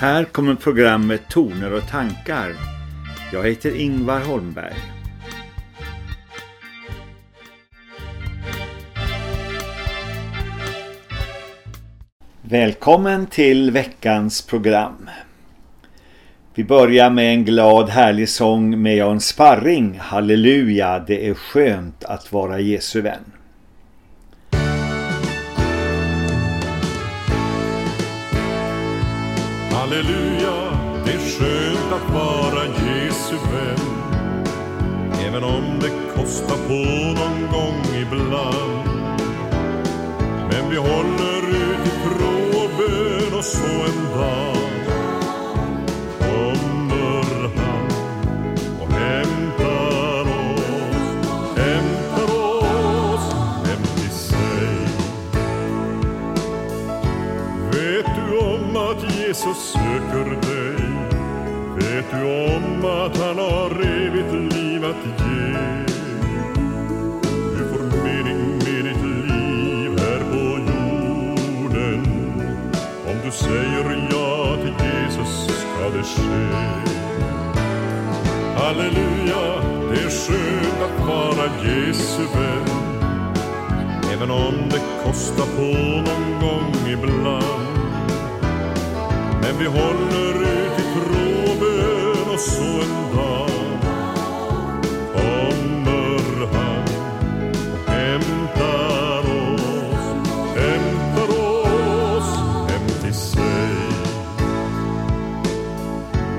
Här kommer programmet Toner och tankar. Jag heter Ingvar Holmberg. Välkommen till veckans program. Vi börjar med en glad härlig sång med Jan Sparring. Halleluja, det är skönt att vara Jesu vän. Att vara Jesu vän. Även om det kostar på någon gång ibland. Men vi håller ut i tro och bön och så en dag. Kommer han och hämtar oss, hämtar oss hem till sig Vet du om att Jesus söker? Vet du om att han har evigt liv att ge? Du får mening med ditt liv här på jorden. Om du säger ja till Jesus ska det ske. Halleluja, det är skönt att vara Jesu vän. Även om det kostar på någon gång ibland. Men vi håller ut i tron och så en dag kommer han och hämtar oss, hämtar oss hem till sig.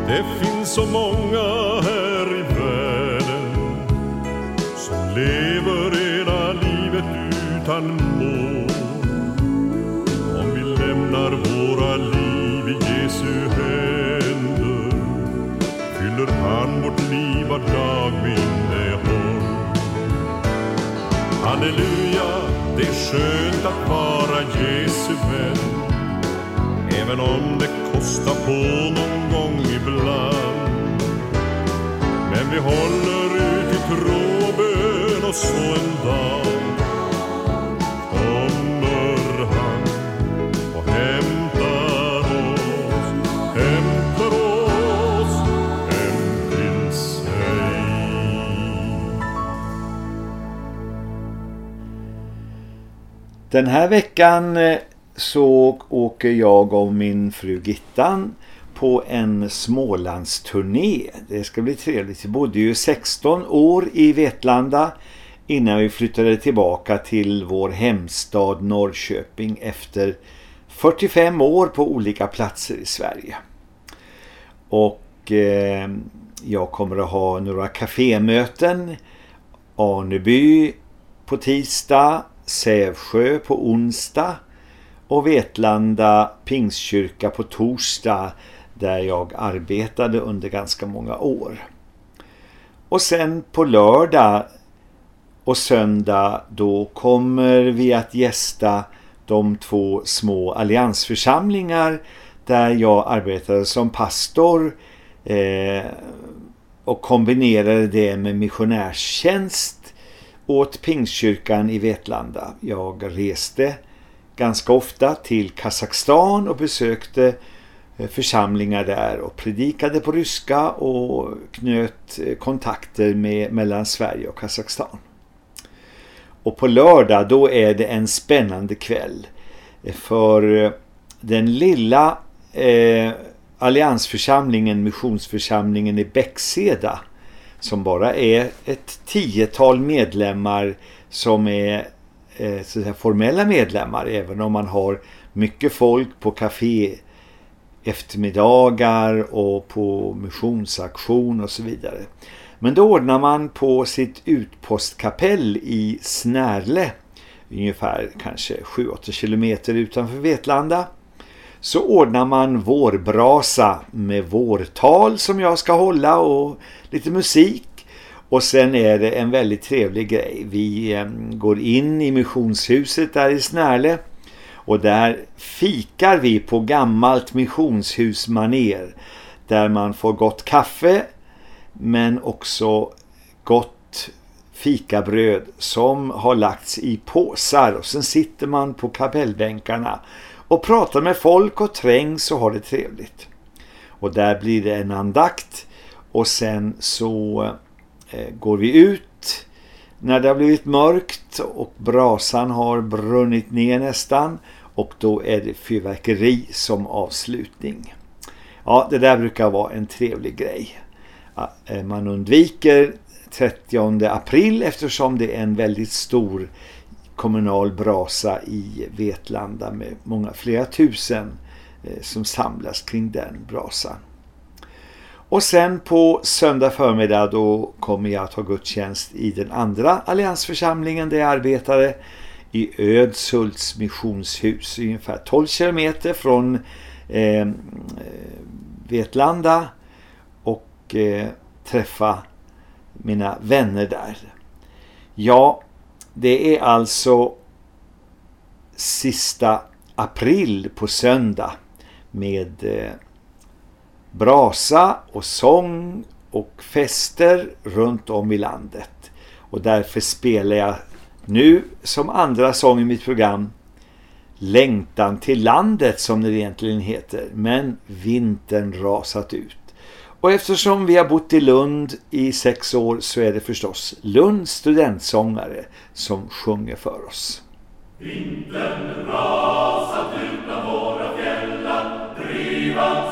Det finns så många här i världen som lever hela livet utan fyller han vårt liv var dag med innehåll. Halleluja, det är skönt att vara Jesu vän. Även om det kostar på någon gång ibland. Men vi håller ut i tro och bön och så en dag. Den här veckan eh, så åker jag och min fru Gittan på en Smålandsturné. Det ska bli trevligt. Vi bodde ju 16 år i Vetlanda innan vi flyttade tillbaka till vår hemstad Norrköping efter 45 år på olika platser i Sverige. Och eh, jag kommer att ha några kafémöten. Arneby på tisdag, Sävsjö på onsdag och Vetlanda Pingstkyrka på torsdag där jag arbetade under ganska många år. Och sen på lördag och söndag då kommer vi att gästa de två små alliansförsamlingar där jag arbetade som pastor eh, och kombinerade det med missionärstjänst åt Pingstkyrkan i Vetlanda. Jag reste ganska ofta till Kazakstan och besökte eh, församlingar där och predikade på ryska och knöt eh, kontakter med, mellan Sverige och Kazakstan. Och på lördag då är det en spännande kväll eh, för den lilla eh, alliansförsamlingen, missionsförsamlingen i Bäckseda som bara är ett tiotal medlemmar som är eh, så att säga, formella medlemmar även om man har mycket folk på kafé eftermiddagar och på missionsaktion och så vidare. Men då ordnar man på sitt utpostkapell i Snärle, ungefär kanske 7-8 kilometer utanför Vetlanda, så ordnar man vårbrasa med vårtal som jag ska hålla och lite musik. Och sen är det en väldigt trevlig grej. Vi ehm, går in i missionshuset där i Snärle och där fikar vi på gammalt missionshusmaner där man får gott kaffe men också gott fikabröd som har lagts i påsar och sen sitter man på kapellbänkarna och pratar med folk och trängs och har det trevligt. Och där blir det en andakt och sen så eh, går vi ut när det har blivit mörkt och brasan har brunnit ner nästan och då är det fyrverkeri som avslutning. Ja, det där brukar vara en trevlig grej. Eh, man undviker 30 april eftersom det är en väldigt stor kommunal brasa i Vetlanda med många flera tusen eh, som samlas kring den brasan. Och sen på söndag förmiddag då kommer jag att ha gudstjänst i den andra alliansförsamlingen där jag arbetade i Ödshults missionshus ungefär 12 kilometer från eh, Vetlanda och eh, träffa mina vänner där. Ja, det är alltså sista april på söndag med eh, brasa och sång och fester runt om i landet. Och därför spelar jag nu som andra sång i mitt program Längtan till landet som det egentligen heter. Men vintern rasat ut. Och eftersom vi har bott i Lund i sex år så är det förstås Lunds studentsångare som sjunger för oss. Vintern rasat utan våra fjällar, drivans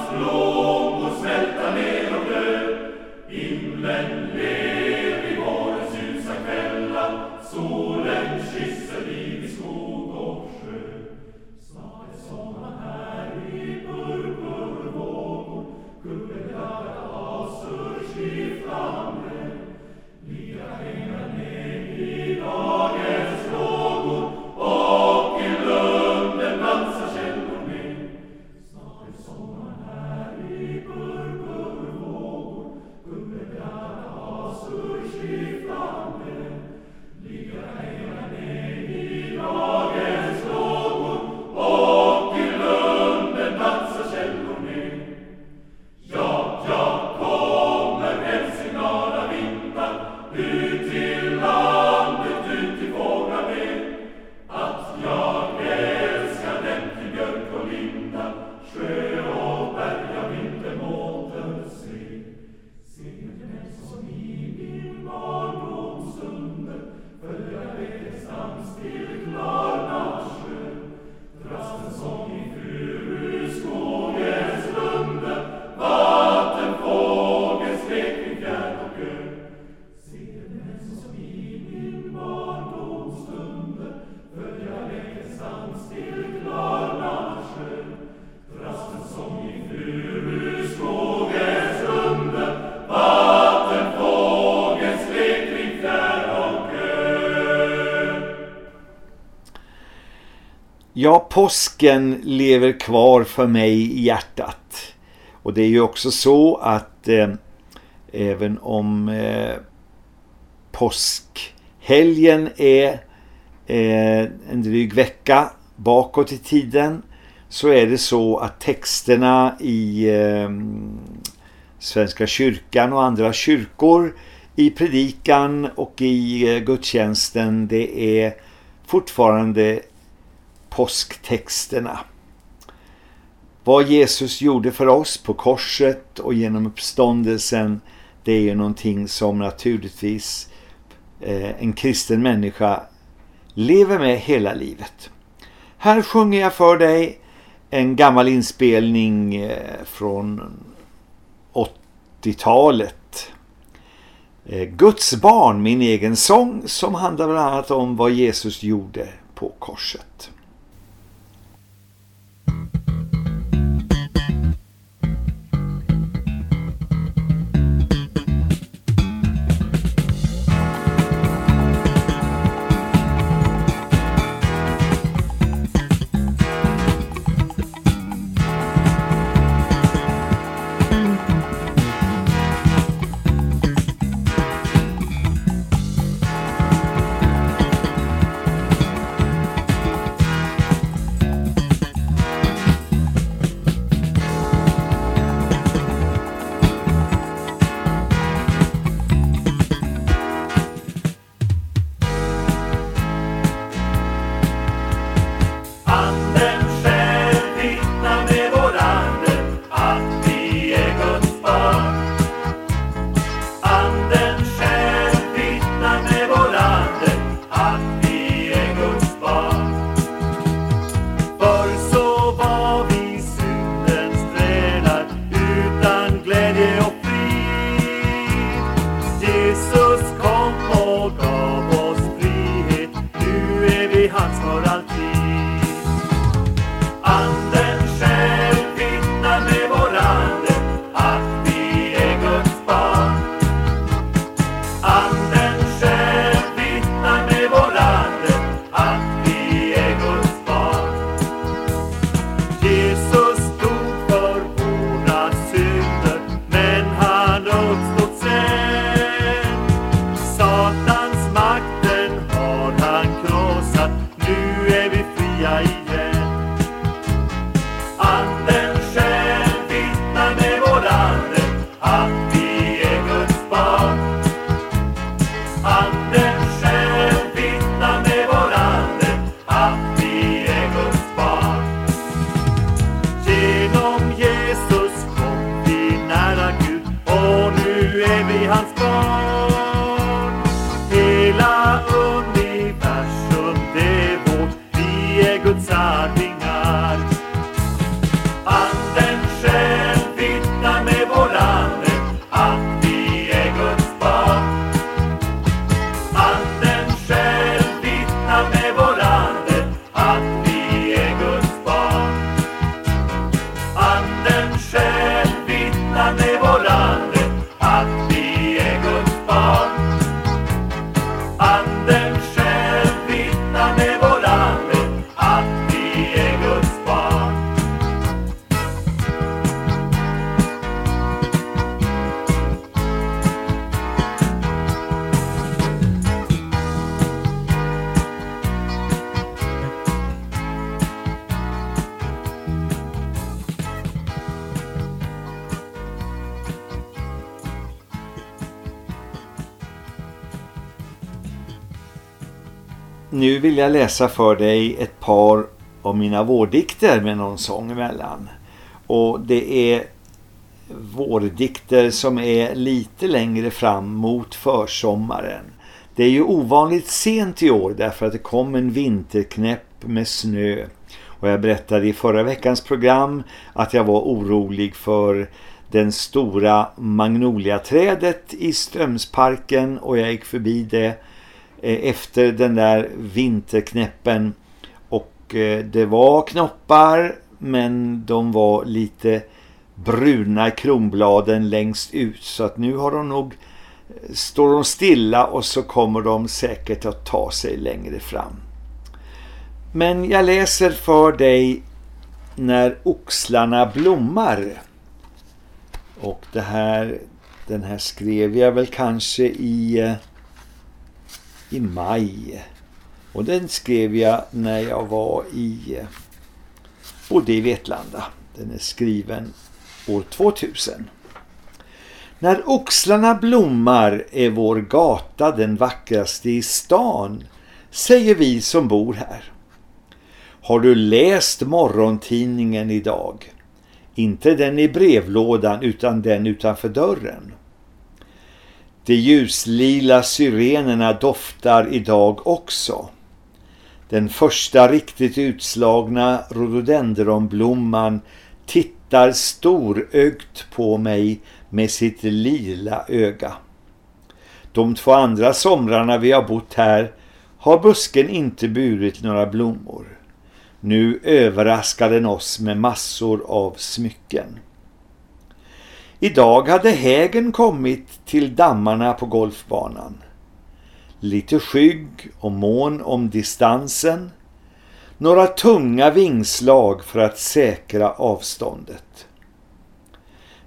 påsken lever kvar för mig i hjärtat. Och det är ju också så att eh, även om eh, påskhelgen är eh, en dryg vecka bakåt i tiden så är det så att texterna i eh, Svenska kyrkan och andra kyrkor i predikan och i eh, gudstjänsten det är fortfarande påsktexterna. Vad Jesus gjorde för oss på korset och genom uppståndelsen det är ju någonting som naturligtvis eh, en kristen människa lever med hela livet. Här sjunger jag för dig en gammal inspelning eh, från 80-talet. Eh, Guds barn, min egen sång som handlar bland annat om vad Jesus gjorde på korset. Nu vill jag läsa för dig ett par av mina vårdikter med någon sång emellan. Och det är vårdikter som är lite längre fram mot försommaren. Det är ju ovanligt sent i år därför att det kom en vinterknäpp med snö. Och jag berättade i förra veckans program att jag var orolig för den stora magnoliaträdet i Strömsparken och jag gick förbi det Eh, efter den där vinterknäppen och eh, det var knoppar men de var lite bruna i kronbladen längst ut så att nu har de nog eh, står de stilla och så kommer de säkert att ta sig längre fram. Men jag läser för dig när oxlarna blommar. Och det här, den här skrev jag väl kanske i, i maj. Och den skrev jag när jag var i, bodde i Vetlanda. Den är skriven år 2000. När oxlarna blommar är vår gata den vackraste i stan, säger vi som bor här. Har du läst morgontidningen idag? Inte den i brevlådan utan den utanför dörren. De ljuslila syrenerna doftar idag också. Den första riktigt utslagna rhododendronblomman tittar storögt på mig med sitt lila öga. De två andra somrarna vi har bott här har busken inte burit några blommor. Nu överraskar den oss med massor av smycken. Idag hade hägen kommit till dammarna på golfbanan. Lite skygg och mån om distansen. Några tunga vingslag för att säkra avståndet.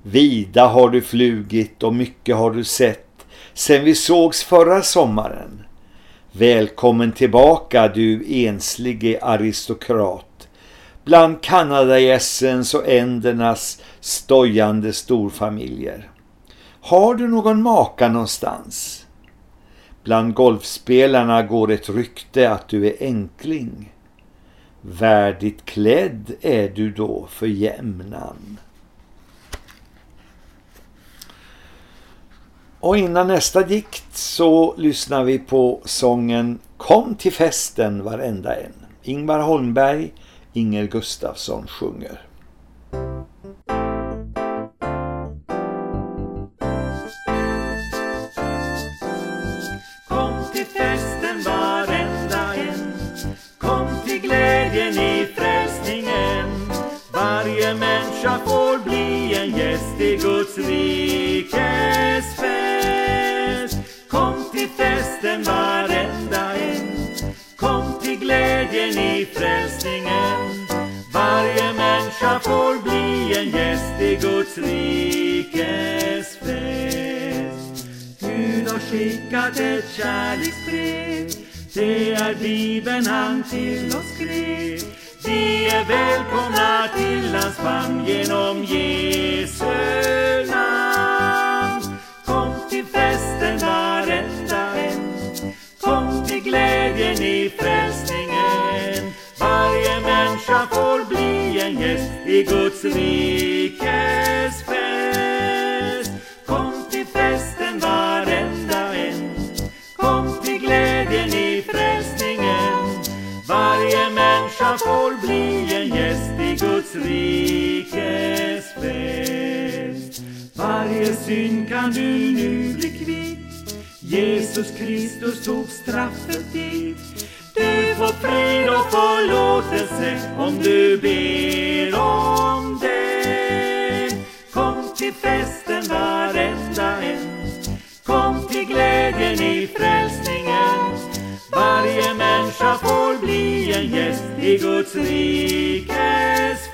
Vida har du flugit och mycket har du sett sen vi sågs förra sommaren. Välkommen tillbaka du enslige aristokrat bland kanadagässens och ändernas stojande storfamiljer. Har du någon maka någonstans? Bland golfspelarna går ett rykte att du är enkling. Värdigt klädd är du då för jämnan. Och innan nästa dikt så lyssnar vi på sången Kom till festen varenda en. Ingvar Holmberg, Inger Gustafsson sjunger. Kom till festen varenda en. Kom till glädjen i frälsningen. Varje människa får bli en gäst i Guds rikes fest. En gäst i Guds rikes fest. Gud har skickat ett kärleksbrev. Det är Bibeln han till oss skrev. Vi är välkomna till hans famn genom Jesu namn. Kom till festen varenda en Kom till glädjen i frälsningen människa får bli en gäst i Guds rikes fest. Kom till festen varenda en. Kom till glädjen i frälsningen. Varje människa får bli en gäst i Guds rikes fest. Varje synd kan du nu bli kvitt. Jesus Kristus tog straffet dit. Du får frid och förlåtelse om du ber om det. Kom till festen varenda en. Kom till glädjen i frälsningen. Varje människa får bli en gäst i Guds rikes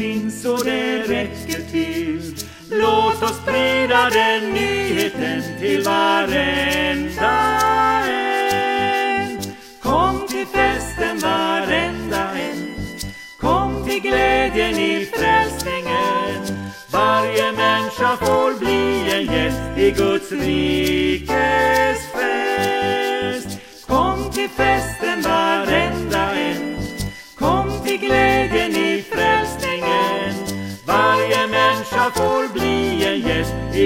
finns och det räcker till låt oss sprida den nyheten till varenda en. Kom till festen varenda en. Kom till glädjen i frälsningen. Varje människa får bli en gäst i Guds rike.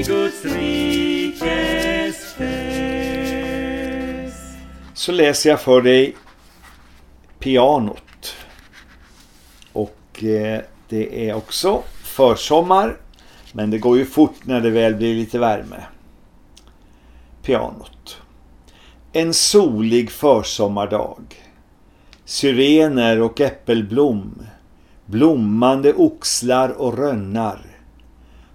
I Guds rikes fest. Så läser jag för dig pianot. Och eh, det är också försommar. Men det går ju fort när det väl blir lite värme. Pianot. En solig försommardag. Syrener och äppelblom. Blommande oxlar och rönnar.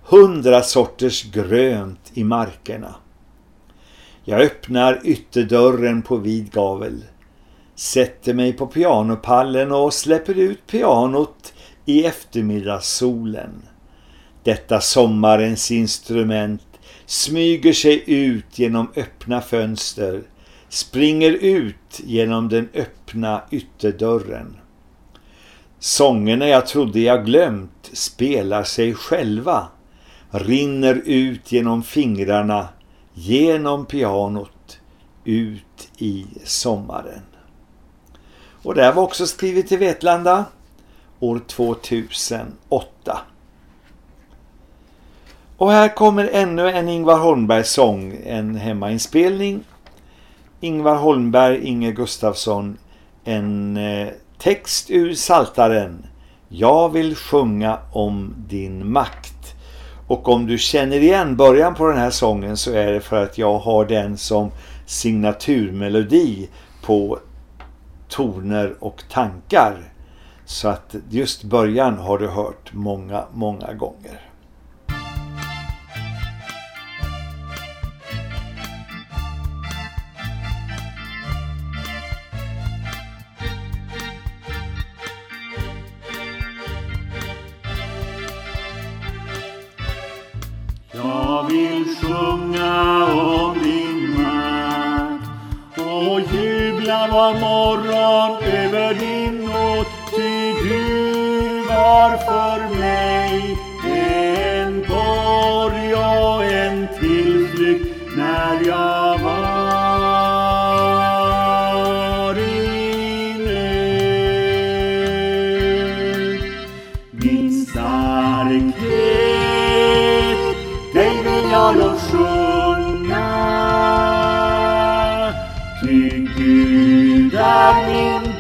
Hundra sorters grönt i markerna. Jag öppnar ytterdörren på vid gavel. Sätter mig på pianopallen och släpper ut pianot i eftermiddagssolen. Detta sommarens instrument smyger sig ut genom öppna fönster, springer ut genom den öppna ytterdörren. Sångerna jag trodde jag glömt spelar sig själva, rinner ut genom fingrarna, genom pianot, ut i sommaren. Och det här var också skrivet i Vetlanda år 2008. Och här kommer ännu en Ingvar Holmberg-sång, en hemmainspelning. Ingvar Holmberg, Inge Gustafsson, en eh, text ur Saltaren. Jag vill sjunga om din makt. Och om du känner igen början på den här sången så är det för att jag har den som signaturmelodi på toner och tankar. Så att just början har du hört många, många gånger. Jubla morgon över din nåd. Ty du var för mig en borg och en tillflykt när jag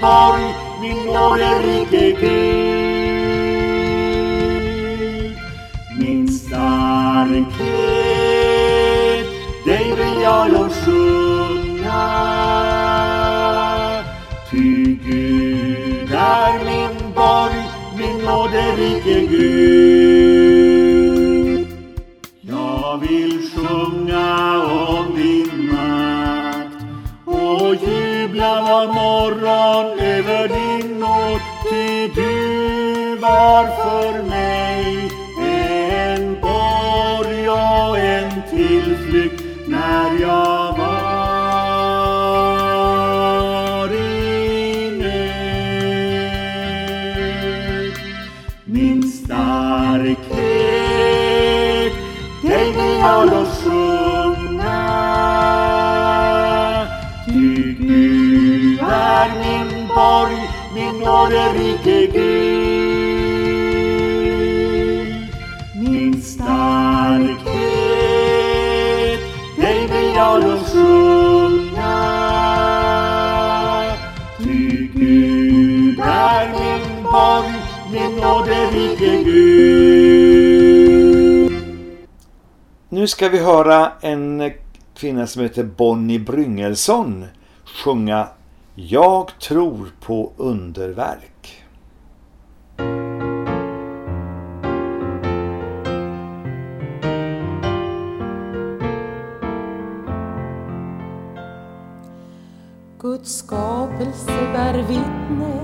är min borg, min Nu ska vi höra en kvinna som heter Bonnie Bryngelsson sjunga Jag tror på underverk. Guds skapelse bär vittne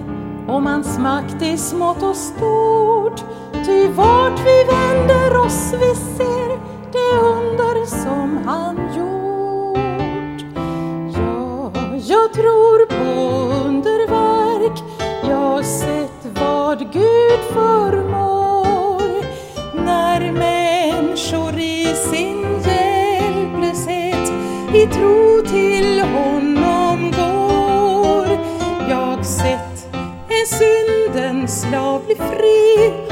om hans makt är smått och stort. Ty vart vi vänder oss vi ser de under som han gjort. Ja, jag tror på underverk, jag har sett vad Gud förmår när människor i sin hjälplöshet i tro till honom går. Jag sett en syndens slav bli fri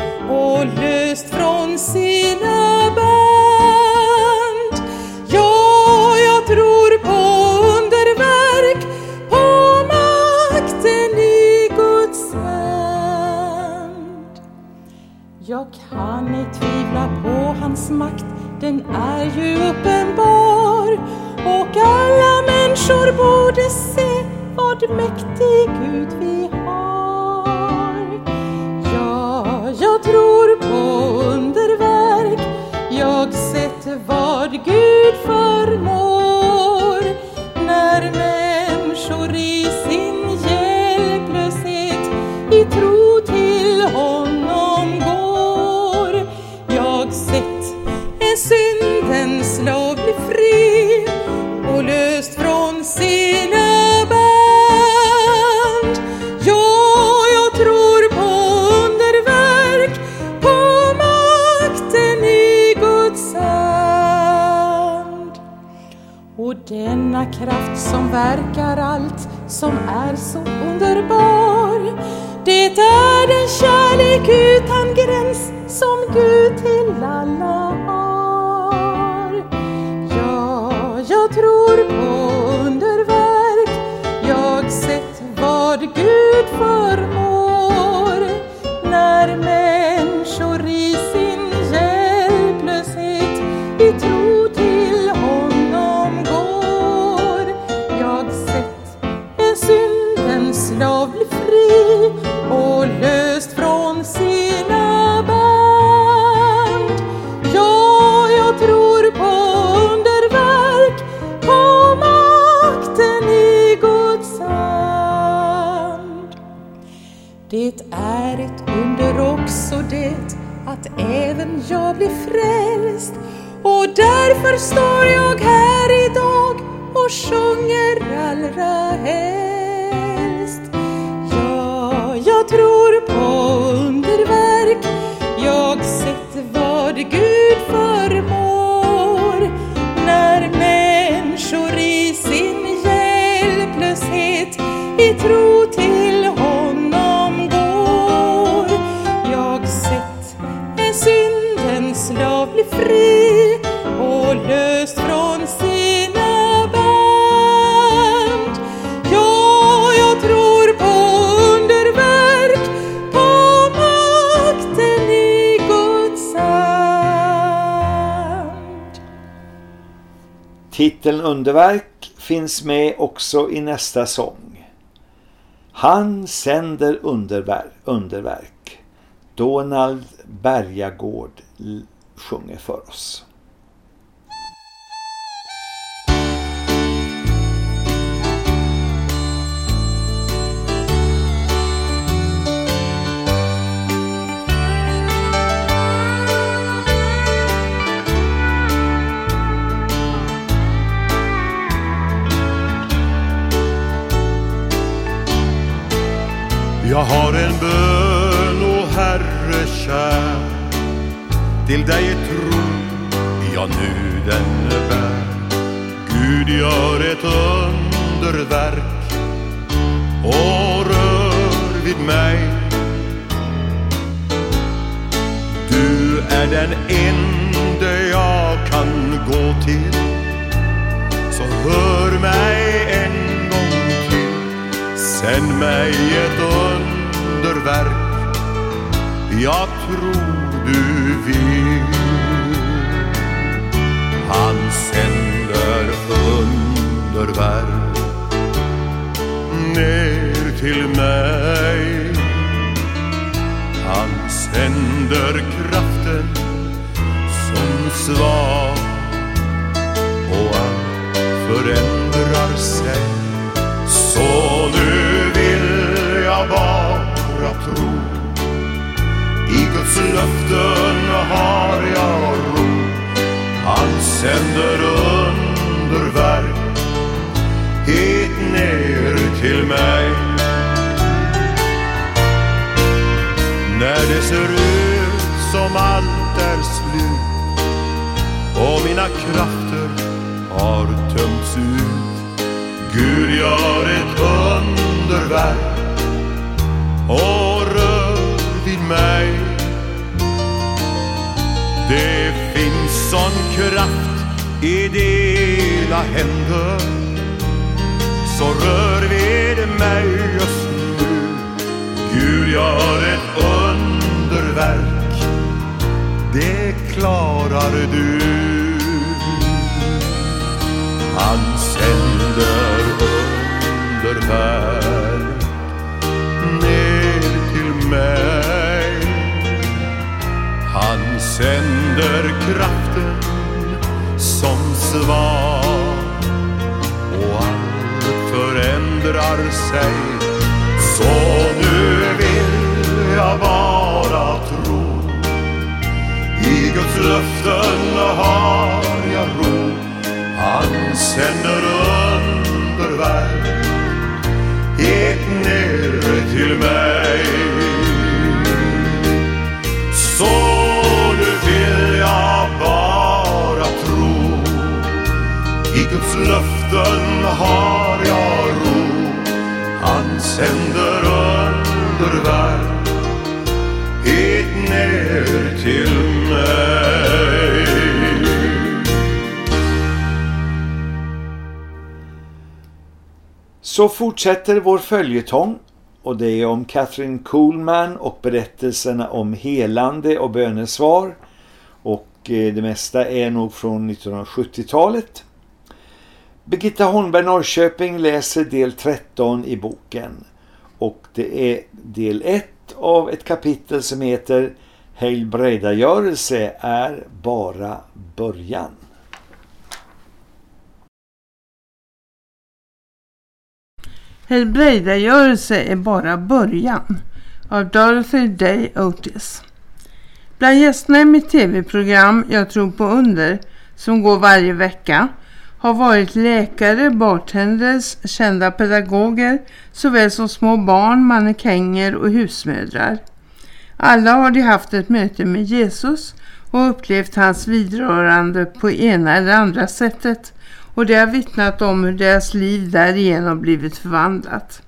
mäktig. finns med också i nästa sång. Han sänder underverk, underverk. Donald Bergagård sjunger för oss. Jag har en bön, o Herre kär Till dig i tro jag nu den bär Gud gör ett underverk och rör vid mig Du är den ende jag kan gå till Så hör mig en Sänd mig ett underverk jag tror du vill. Han sänder underverk ner till mig. Han sänder kraften som svar och allt förändrar sig. Så löften har jag ro. Han sänder underverk hit ner till mig. När det ser ut som allt är slut och mina krafter har tömts ut. Gud gör ett underverk och Det finns sån kraft i dina händer så rör vid mig just nu. Gud gör ett underverk, det klarar du. Han sänder underverk sänder kraften som svar och allt förändrar sig. Så nu vill jag bara tro. I Guds löften har jag ro. Han sänder underverk helt ner till mig. Så Guds löften har jag ro. Han sänder underverk hit ner till mig. Så fortsätter vår följetong och det är om Catherine Kuhlman och berättelserna om helande och bönesvar och eh, det mesta är nog från 1970-talet. Birgitta Holmberg Norrköping läser del 13 i boken och det är del 1 av ett kapitel som heter Helbredagörelse är bara början. Helbredagörelse är bara början av Dorothy Day Otis. Bland gästerna i mitt tv-program Jag tror på under som går varje vecka har varit läkare, bartenders, kända pedagoger såväl som små barn, mannekänger och husmödrar. Alla har de haft ett möte med Jesus och upplevt hans vidrörande på ena eller andra sättet och det har vittnat om hur deras liv därigenom blivit förvandlat.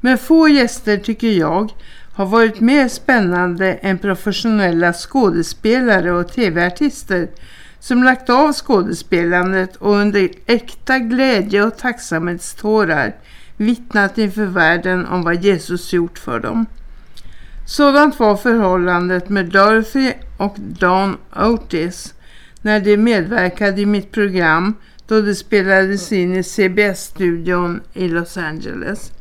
Men få gäster tycker jag har varit mer spännande än professionella skådespelare och tv-artister som lagt av skådespelandet och under äkta glädje och tacksamhetstårar vittnat inför världen om vad Jesus gjort för dem. Sådant var förhållandet med Dorothy och Don Otis när de medverkade i mitt program då det spelades in i CBS-studion i Los Angeles.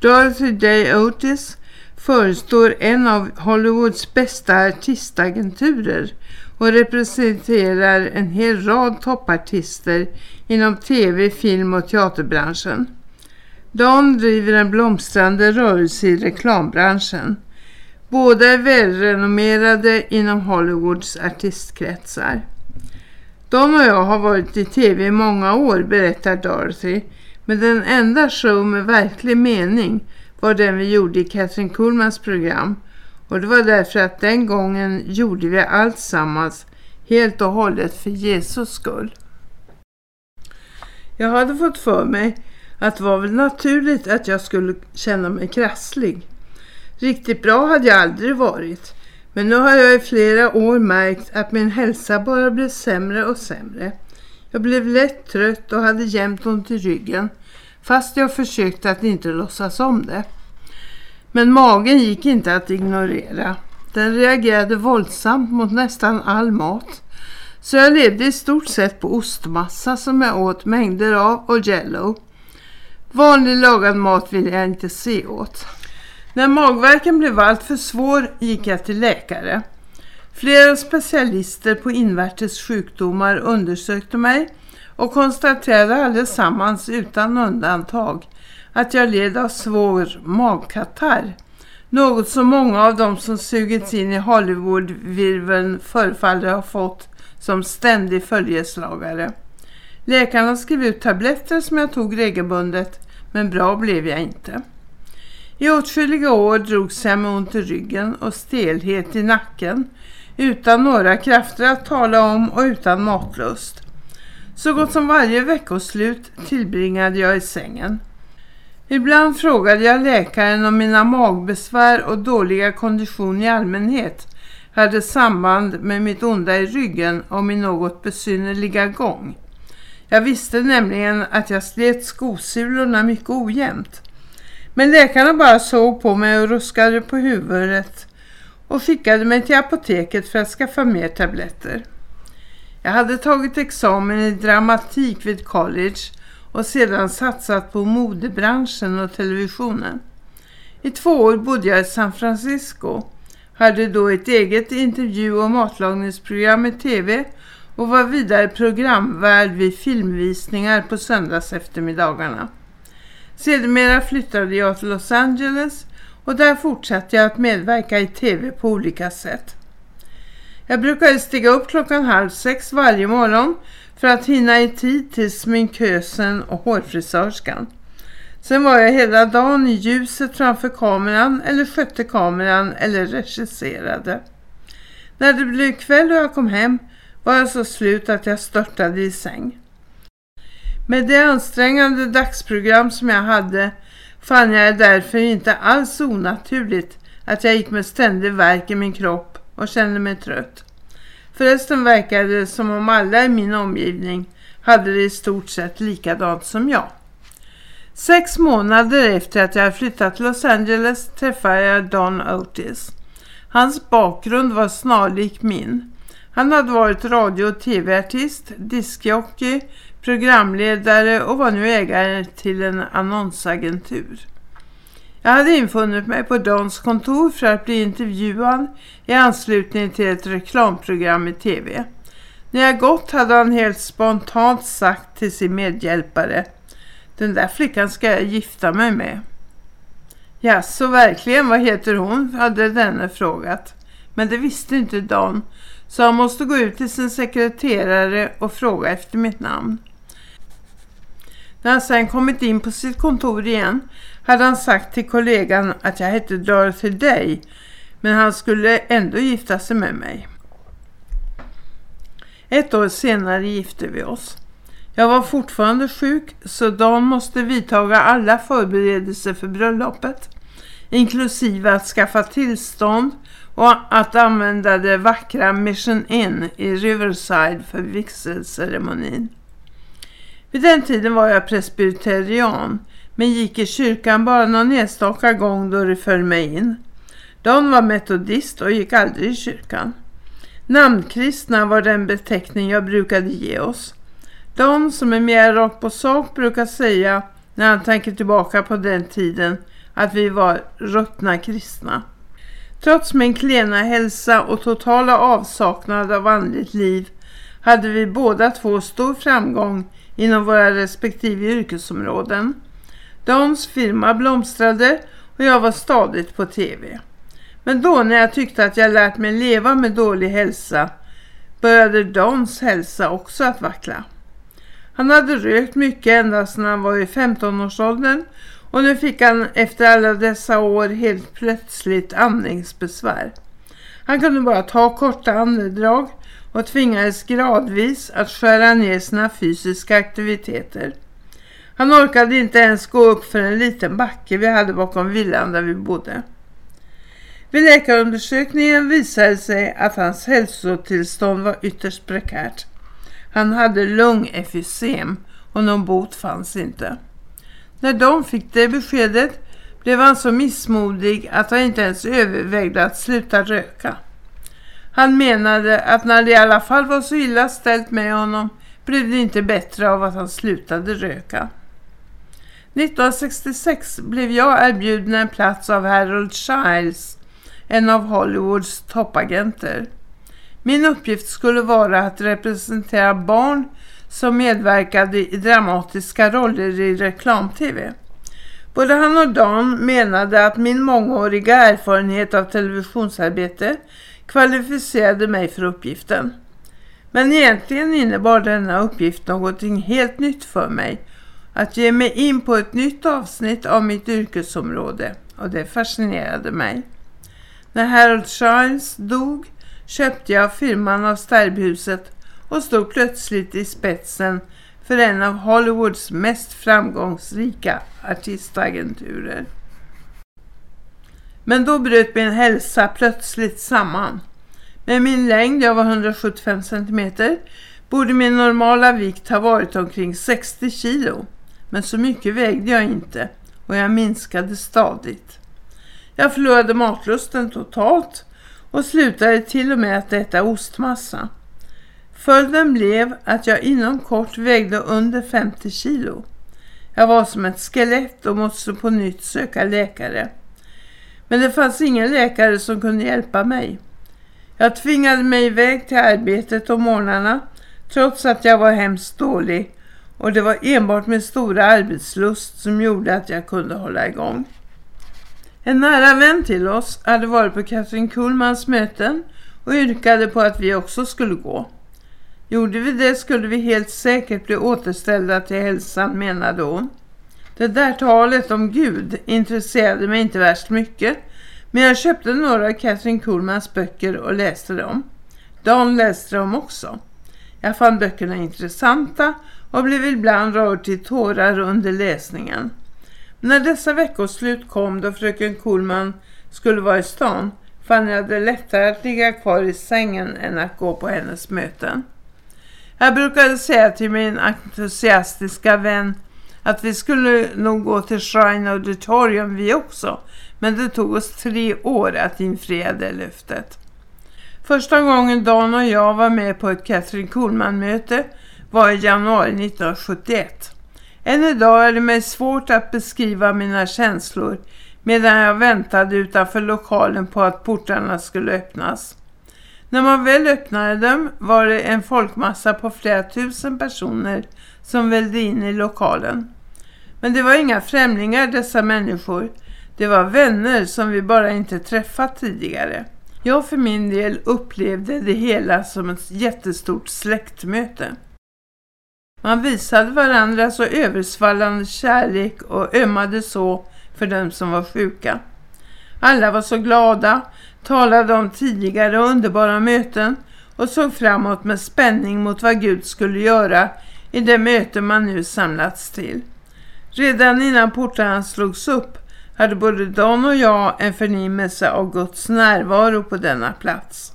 Dorothy Day Otis förestår en av Hollywoods bästa artistagenturer och representerar en hel rad toppartister inom tv-, film- och teaterbranschen. Don driver en blomstrande rörelse i reklambranschen. Båda är välrenommerade inom Hollywoods artistkretsar. Don och jag har varit i tv i många år, berättar Dorothy. Men den enda show med verklig mening var den vi gjorde i Catherine Kuhlmans program. Och det var därför att den gången gjorde vi allt sammans helt och hållet för Jesus skull. Jag hade fått för mig att det var väl naturligt att jag skulle känna mig krasslig. Riktigt bra hade jag aldrig varit. Men nu har jag i flera år märkt att min hälsa bara blev sämre och sämre. Jag blev lätt trött och hade jämt ont i ryggen. Fast jag försökte att inte låtsas om det. Men magen gick inte att ignorera. Den reagerade våldsamt mot nästan all mat. Så jag levde i stort sett på ostmassa som jag åt mängder av och jello. Vanlig lagad mat ville jag inte se åt. När magverken blev allt för svår gick jag till läkare. Flera specialister på invärtes sjukdomar undersökte mig och konstaterade allesammans utan undantag att jag led av svår magkatarr. Något som många av dem som sugits in i Hollywood-virveln förefaller ha fått som ständig följeslagare. Läkarna skrev ut tabletter som jag tog regelbundet, men bra blev jag inte. I åtskilliga år drogs jag med ont i ryggen och stelhet i nacken, utan några krafter att tala om och utan matlust. Så gott som varje veckoslut tillbringade jag i sängen. Ibland frågade jag läkaren om mina magbesvär och dåliga kondition i allmänhet hade samband med mitt onda i ryggen och min något besynnerliga gång. Jag visste nämligen att jag slet skosulorna mycket ojämnt. Men läkarna bara såg på mig och ruskade på huvudet och skickade mig till apoteket för att skaffa mer tabletter. Jag hade tagit examen i dramatik vid college och sedan satsat på modebranschen och televisionen. I två år bodde jag i San Francisco, hade då ett eget intervju- och matlagningsprogram i tv och var vidare programvärd vid filmvisningar på söndags eftermiddagarna. Sedermera flyttade jag till Los Angeles och där fortsatte jag att medverka i tv på olika sätt. Jag brukade stiga upp klockan halv sex varje morgon för att hinna i tid till sminkösen och hårfrisörskan. Sen var jag hela dagen i ljuset framför kameran eller skötte kameran eller regisserade. När det blev kväll och jag kom hem var jag så slut att jag störtade i säng. Med det ansträngande dagsprogram som jag hade fann jag därför inte alls onaturligt att jag gick med ständig värk i min kropp och kände mig trött. Förresten verkade det som om alla i min omgivning hade det i stort sett likadant som jag. Sex månader efter att jag flyttat till Los Angeles träffade jag Don Otis. Hans bakgrund var snarlik min. Han hade varit radio- och tv-artist, diskjockey, programledare och var nu ägare till en annonsagentur. Jag hade infunnit mig på Dons kontor för att bli intervjuad i anslutning till ett reklamprogram i tv. När jag gått hade han helt spontant sagt till sin medhjälpare Den där flickan ska jag gifta mig med. Ja, så verkligen, vad heter hon? hade denne frågat. Men det visste inte Don, så han måste gå ut till sin sekreterare och fråga efter mitt namn. När han sen kommit in på sitt kontor igen hade han sagt till kollegan att jag hette Dorothy Day men han skulle ändå gifta sig med mig. Ett år senare gifte vi oss. Jag var fortfarande sjuk så Dan måste vidtaga alla förberedelser för bröllopet. Inklusive att skaffa tillstånd och att använda det vackra Mission Inn i Riverside för vigselceremonin. Vid den tiden var jag presbyterian men gick i kyrkan bara någon enstaka gång då det föll mig in. Don var metodist och gick aldrig i kyrkan. Namnkristna var den beteckning jag brukade ge oss. Don som är mer rakt på sak brukar säga när han tänker tillbaka på den tiden att vi var ruttna kristna. Trots min klena hälsa och totala avsaknad av andligt liv hade vi båda två stor framgång inom våra respektive yrkesområden. Dons firma blomstrade och jag var stadigt på tv. Men då när jag tyckte att jag lärt mig leva med dålig hälsa började Dons hälsa också att vackla. Han hade rökt mycket ända sedan han var i 15-årsåldern och nu fick han efter alla dessa år helt plötsligt andningsbesvär. Han kunde bara ta korta andedrag och tvingades gradvis att skära ner sina fysiska aktiviteter. Han orkade inte ens gå upp för en liten backe vi hade bakom villan där vi bodde. Vid läkarundersökningen visade sig att hans hälsotillstånd var ytterst prekärt. Han hade lungefysem och någon bot fanns inte. När de fick det beskedet blev han så missmodig att han inte ens övervägde att sluta röka. Han menade att när det i alla fall var så illa ställt med honom blev det inte bättre av att han slutade röka. 1966 blev jag erbjuden en plats av Harold Childs, en av Hollywoods toppagenter. Min uppgift skulle vara att representera barn som medverkade i dramatiska roller i reklam-tv. Både han och Dan menade att min mångåriga erfarenhet av televisionsarbete kvalificerade mig för uppgiften. Men egentligen innebar denna uppgift någonting helt nytt för mig. Att ge mig in på ett nytt avsnitt av mitt yrkesområde. Och det fascinerade mig. När Harold Charles dog köpte jag firman av sterbhuset och stod plötsligt i spetsen för en av Hollywoods mest framgångsrika artistagenturer. Men då bröt min hälsa plötsligt samman. Med min längd, jag var 175 cm, borde min normala vikt ha varit omkring 60 kilo. Men så mycket vägde jag inte och jag minskade stadigt. Jag förlorade matlusten totalt och slutade till och med att äta ostmassa. Följden blev att jag inom kort vägde under 50 kilo. Jag var som ett skelett och måste på nytt söka läkare. Men det fanns ingen läkare som kunde hjälpa mig. Jag tvingade mig iväg till arbetet om morgnarna trots att jag var hemskt dålig och det var enbart min stora arbetslust som gjorde att jag kunde hålla igång. En nära vän till oss hade varit på Katrin Kullmans möten och yrkade på att vi också skulle gå. Gjorde vi det skulle vi helt säkert bli återställda till hälsan, menade hon. Det där talet om Gud intresserade mig inte värst mycket, men jag köpte några av Katrin Kuhlmans böcker och läste dem. Dan läste dem också. Jag fann böckerna intressanta och blev ibland rörd till tårar under läsningen. När dessa veckoslut kom då fröken Kohlman skulle vara i stan fann jag det lättare att ligga kvar i sängen än att gå på hennes möten. Jag brukade säga till min entusiastiska vän att vi skulle nog gå till Shrine Auditorium vi också. Men det tog oss tre år att infria det löftet. Första gången Dan och jag var med på ett Catherine Kuhlman-möte var i januari 1971. Än idag är det mig svårt att beskriva mina känslor medan jag väntade utanför lokalen på att portarna skulle öppnas. När man väl öppnade dem var det en folkmassa på flera tusen personer som välde in i lokalen. Men det var inga främlingar dessa människor. Det var vänner som vi bara inte träffat tidigare. Jag för min del upplevde det hela som ett jättestort släktmöte. Man visade varandra så översvallande kärlek och ömmade så för dem som var sjuka. Alla var så glada, talade om tidigare och underbara möten och såg framåt med spänning mot vad Gud skulle göra i det möte man nu samlats till. Redan innan portarna slogs upp hade både Dan och jag en förnimmelse av Guds närvaro på denna plats.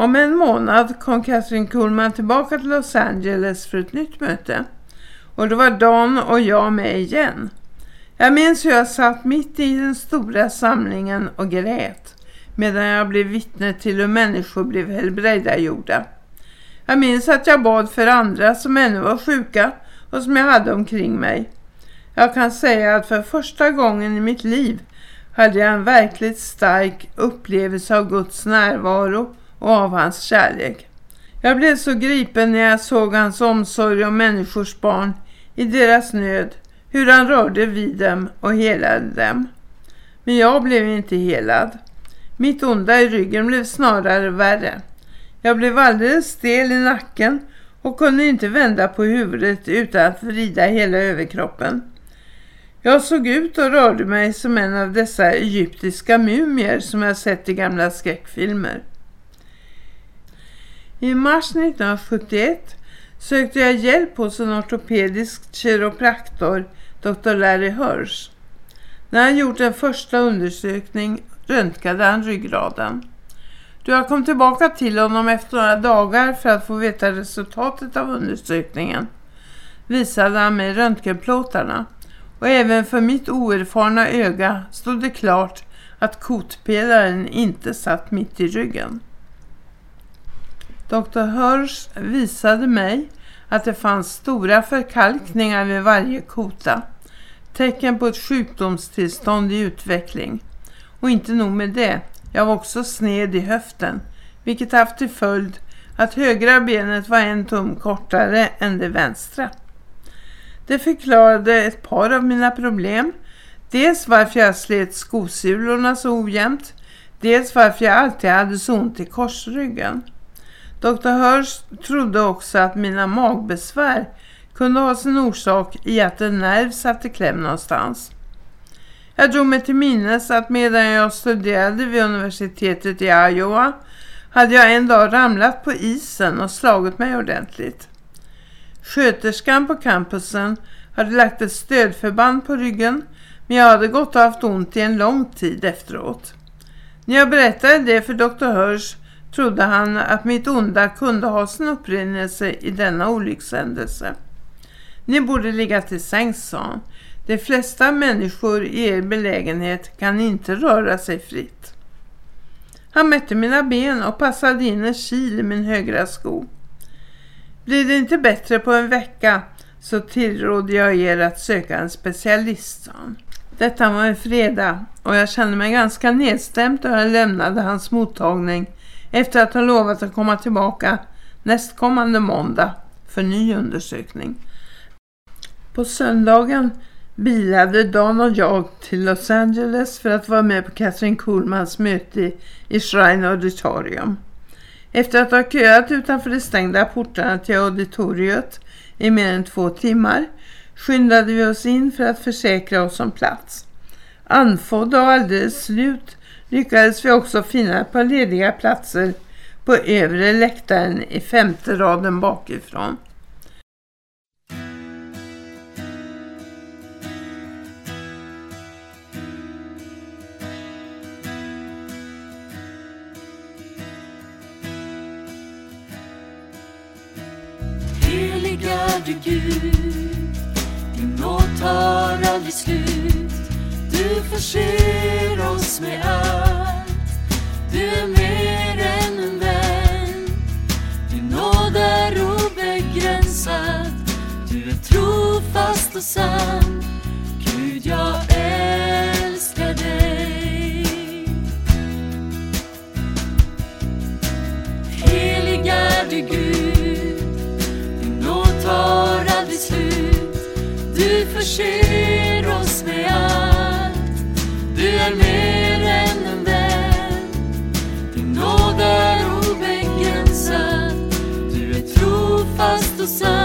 Om en månad kom Catherine Kuhlman tillbaka till Los Angeles för ett nytt möte. Och då var Dan och jag med igen. Jag minns hur jag satt mitt i den stora samlingen och grät. Medan jag blev vittne till hur människor blev helbrägdagjorda. Jag minns att jag bad för andra som ännu var sjuka och som jag hade omkring mig. Jag kan säga att för första gången i mitt liv hade jag en verkligt stark upplevelse av Guds närvaro och av hans kärlek. Jag blev så gripen när jag såg hans omsorg om människors barn i deras nöd, hur han rörde vid dem och helade dem. Men jag blev inte helad. Mitt onda i ryggen blev snarare värre. Jag blev alldeles stel i nacken och kunde inte vända på huvudet utan att vrida hela överkroppen. Jag såg ut och rörde mig som en av dessa egyptiska mumier som jag sett i gamla skräckfilmer. I mars 1971 sökte jag hjälp hos en ortopedisk kiropraktor, Dr. Larry Hirsch. När han gjort en första undersökning röntgade han ryggraden. Då jag kom tillbaka till honom efter några dagar för att få veta resultatet av undersökningen visade han mig röntgenplåtarna och även för mitt oerfarna öga stod det klart att kotpelaren inte satt mitt i ryggen. Dr. Hirsch visade mig att det fanns stora förkalkningar vid varje kota. Tecken på ett sjukdomstillstånd i utveckling. Och inte nog med det, jag var också sned i höften. Vilket haft till följd att högra benet var en tum kortare än det vänstra. Det förklarade ett par av mina problem. Dels varför jag slet skosulorna så ojämnt. Dels varför jag alltid hade så ont i korsryggen. Dr. Hirsch trodde också att mina magbesvär kunde ha sin orsak i att en nerv satte kläm någonstans. Jag drog mig till minnes att medan jag studerade vid universitetet i Iowa hade jag en dag ramlat på isen och slagit mig ordentligt. Sköterskan på campusen hade lagt ett stödförband på ryggen men jag hade gått och haft ont i en lång tid efteråt. När jag berättade det för Dr. Hirsch trodde han att mitt onda kunde ha sin upprinnelse i denna olyckshändelse. Ni borde ligga till sängs, sa han. De flesta människor i er belägenhet kan inte röra sig fritt. Han mätte mina ben och passade in en kil i min högra sko. Blir det inte bättre på en vecka så tillråder jag er att söka en specialist, sa han. Detta var en fredag och jag kände mig ganska nedstämd då jag lämnade hans mottagning efter att ha lovat att komma tillbaka nästkommande måndag för ny undersökning. På söndagen bilade Dan och jag till Los Angeles för att vara med på Catherine Kuhlmans möte i Shrine Auditorium. Efter att ha köat utanför de stängda portarna till auditoriet i mer än två timmar skyndade vi oss in för att försäkra oss om plats. Anfådda och alldeles slut lyckades vi också finna ett par lediga platser på övre läktaren i femte raden bakifrån. Heliga du Gud, din nåd tar aldrig slut. Du förser oss med allt, du är mer än en vän. Din nåd är obegränsad, du är trofast och sann. Gud, jag älskar dig. Helig är du Gud, din nåd tar aldrig slut. Du förser är mer än en vän. Din nåd är obegränsad, du är trofast och sann.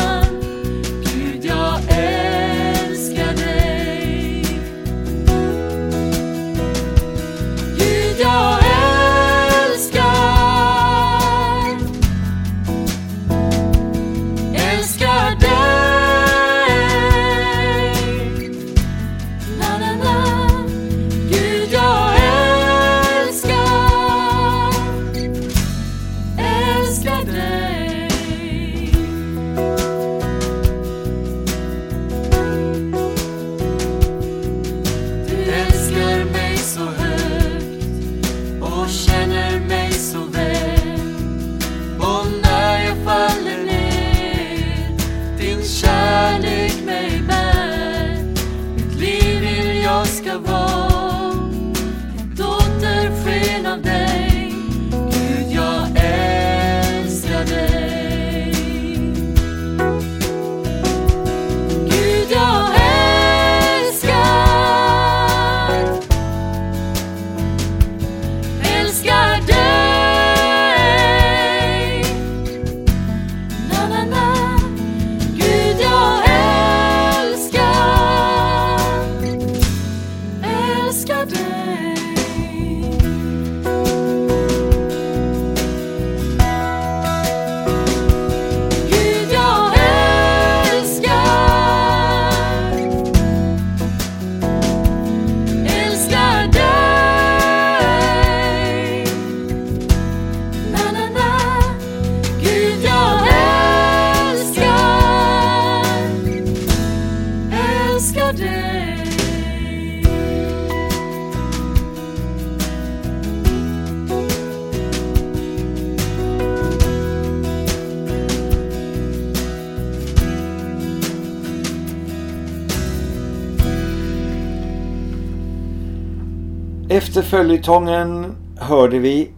Efter följetongen hörde vi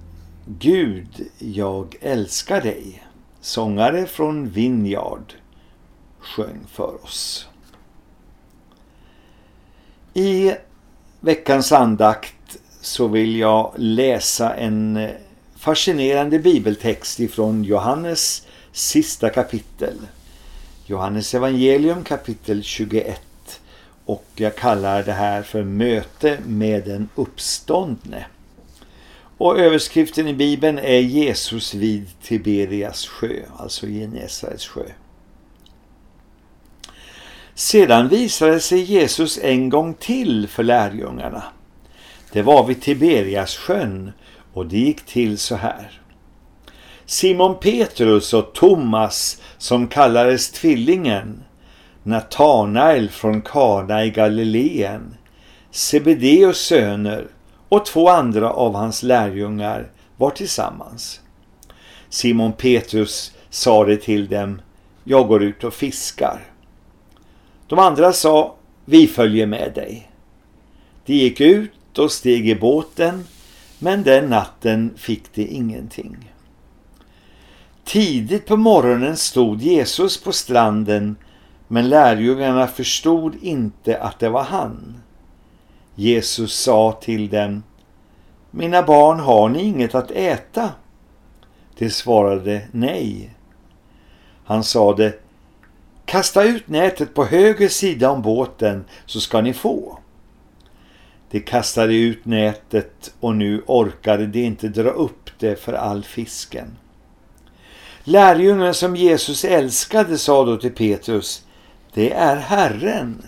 Gud, jag älskar dig. Sångare från Vineyard sjöng för oss. I veckans andakt så vill jag läsa en fascinerande bibeltext ifrån Johannes sista kapitel. Johannes evangelium kapitel 21 och jag kallar det här för möte med den uppståndne. Och överskriften i Bibeln är Jesus vid Tiberias sjö, alltså Genesarets sjö. Sedan visade sig Jesus en gång till för lärjungarna. Det var vid Tiberias sjön och det gick till så här. Simon Petrus och Thomas som kallades tvillingen, Natanael från Kana i Galileen, Sebedeus söner och två andra av hans lärjungar var tillsammans. Simon Petrus sa det till dem, jag går ut och fiskar. De andra sa, vi följer med dig. De gick ut och steg i båten, men den natten fick de ingenting. Tidigt på morgonen stod Jesus på stranden, men lärjungarna förstod inte att det var han. Jesus sa till dem, Mina barn, har ni inget att äta? De svarade nej. Han sade, Kasta ut nätet på höger sida om båten så ska ni få. De kastade ut nätet och nu orkade de inte dra upp det för all fisken. Lärjungen som Jesus älskade sa då till Petrus, det är Herren.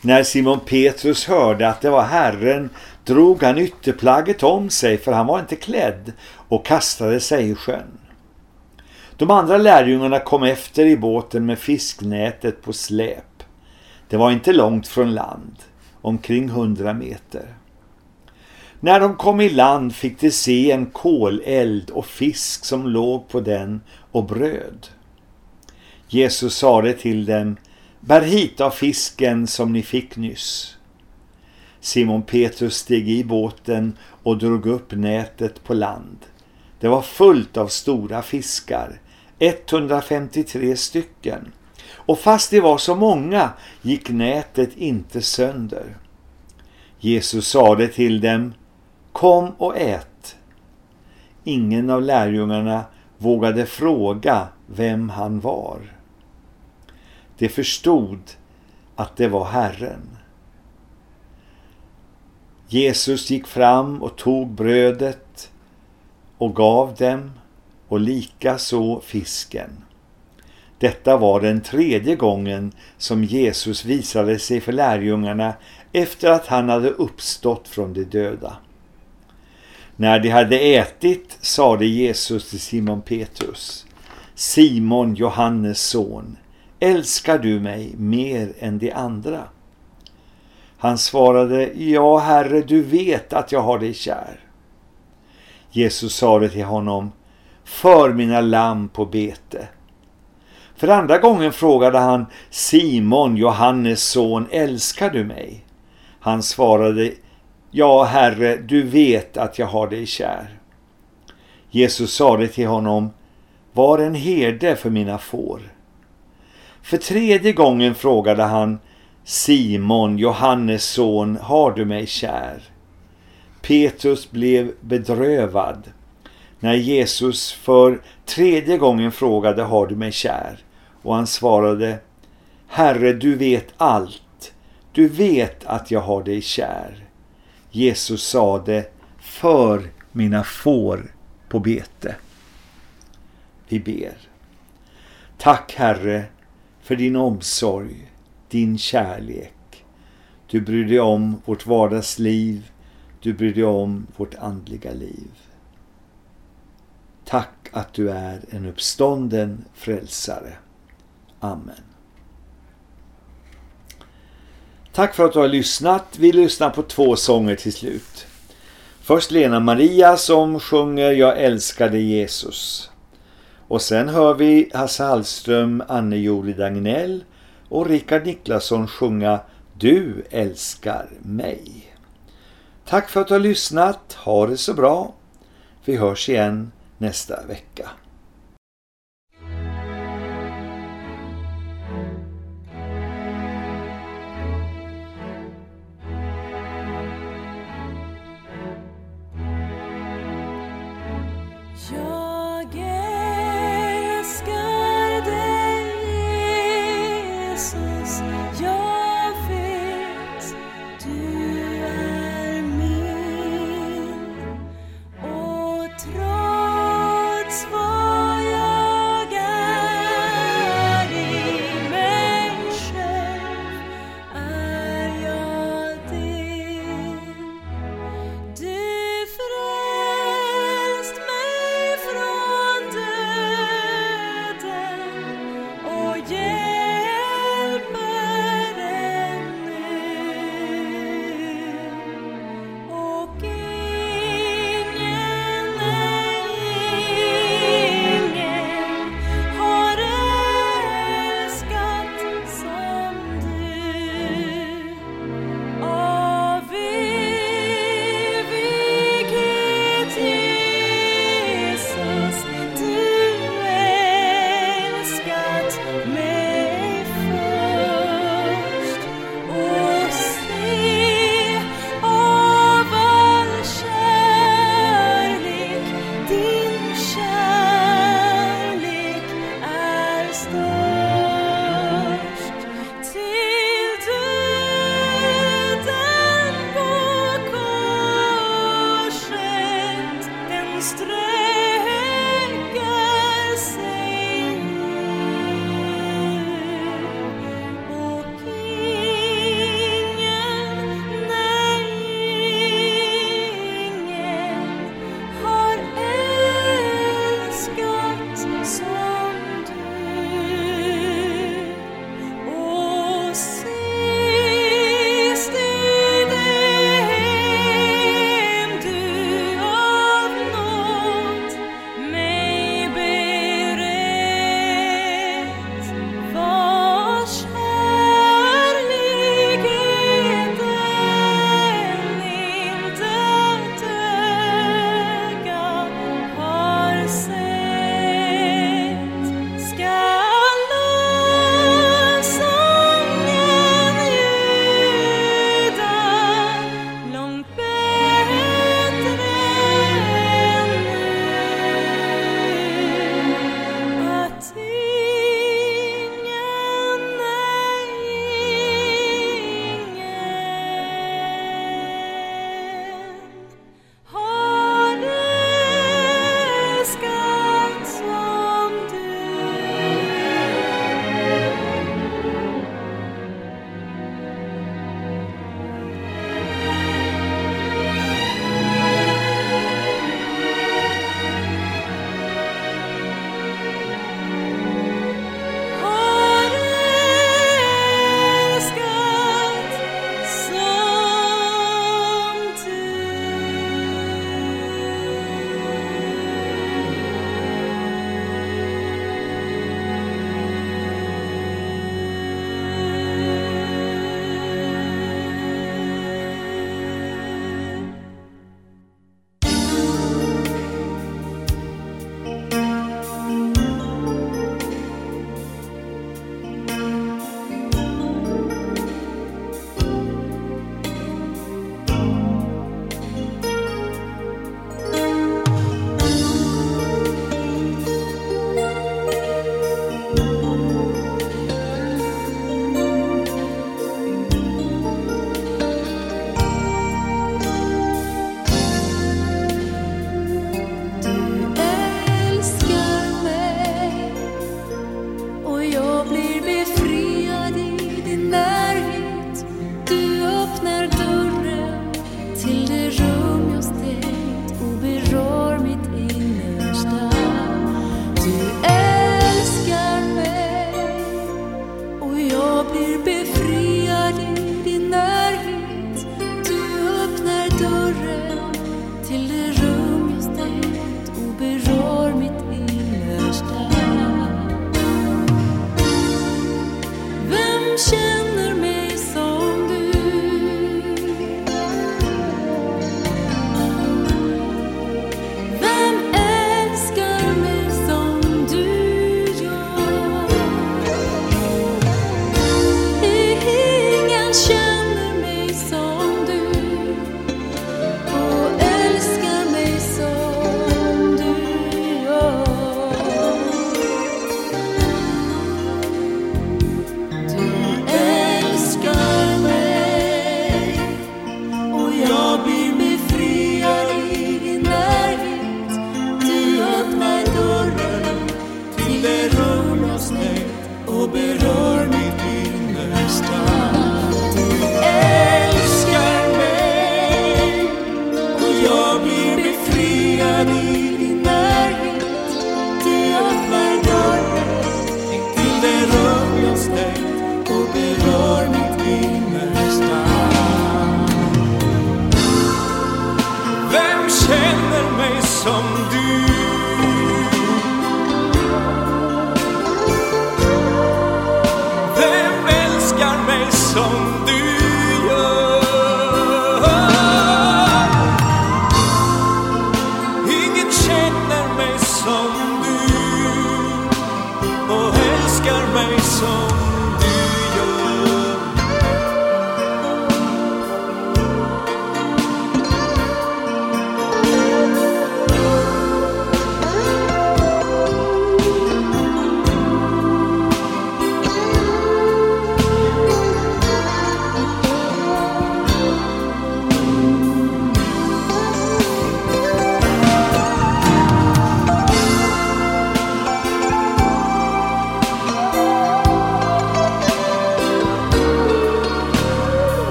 När Simon Petrus hörde att det var Herren drog han ytterplagget om sig för han var inte klädd och kastade sig i sjön. De andra lärjungarna kom efter i båten med fisknätet på släp. Det var inte långt från land, omkring hundra meter. När de kom i land fick de se en koleld och fisk som låg på den och bröd. Jesus sade till dem, bär hit av fisken som ni fick nyss. Simon Petrus steg i båten och drog upp nätet på land. Det var fullt av stora fiskar, 153 stycken. Och fast det var så många gick nätet inte sönder. Jesus sade till dem, kom och ät. Ingen av lärjungarna vågade fråga vem han var. De förstod att det var Herren. Jesus gick fram och tog brödet och gav dem och lika så fisken. Detta var den tredje gången som Jesus visade sig för lärjungarna efter att han hade uppstått från de döda. När de hade ätit sade Jesus till Simon Petrus, Simon Johannes son, älskar du mig mer än de andra? Han svarade, ja herre, du vet att jag har dig kär. Jesus sade till honom, för mina lamm på bete. För andra gången frågade han, Simon, Johannes son, älskar du mig? Han svarade, ja herre, du vet att jag har dig kär. Jesus sade till honom, var en herde för mina får. För tredje gången frågade han, Simon, Johannes son, har du mig kär? Petrus blev bedrövad när Jesus för tredje gången frågade, har du mig kär? Och han svarade, Herre, du vet allt. Du vet att jag har dig kär. Jesus sade, för mina får på bete. Vi ber. Tack Herre för din omsorg, din kärlek. Du bryr dig om vårt vardagsliv, du bryr dig om vårt andliga liv. Tack att du är en uppstånden frälsare. Amen. Tack för att du har lyssnat. Vi lyssnar på två sånger till slut. Först Lena Maria som sjunger Jag älskade Jesus. Och sen hör vi Hasse Hallström, Anne-Jori Dagnell och Rickard Niklasson sjunga Du älskar mig. Tack för att du har lyssnat. Ha det så bra. Vi hörs igen nästa vecka.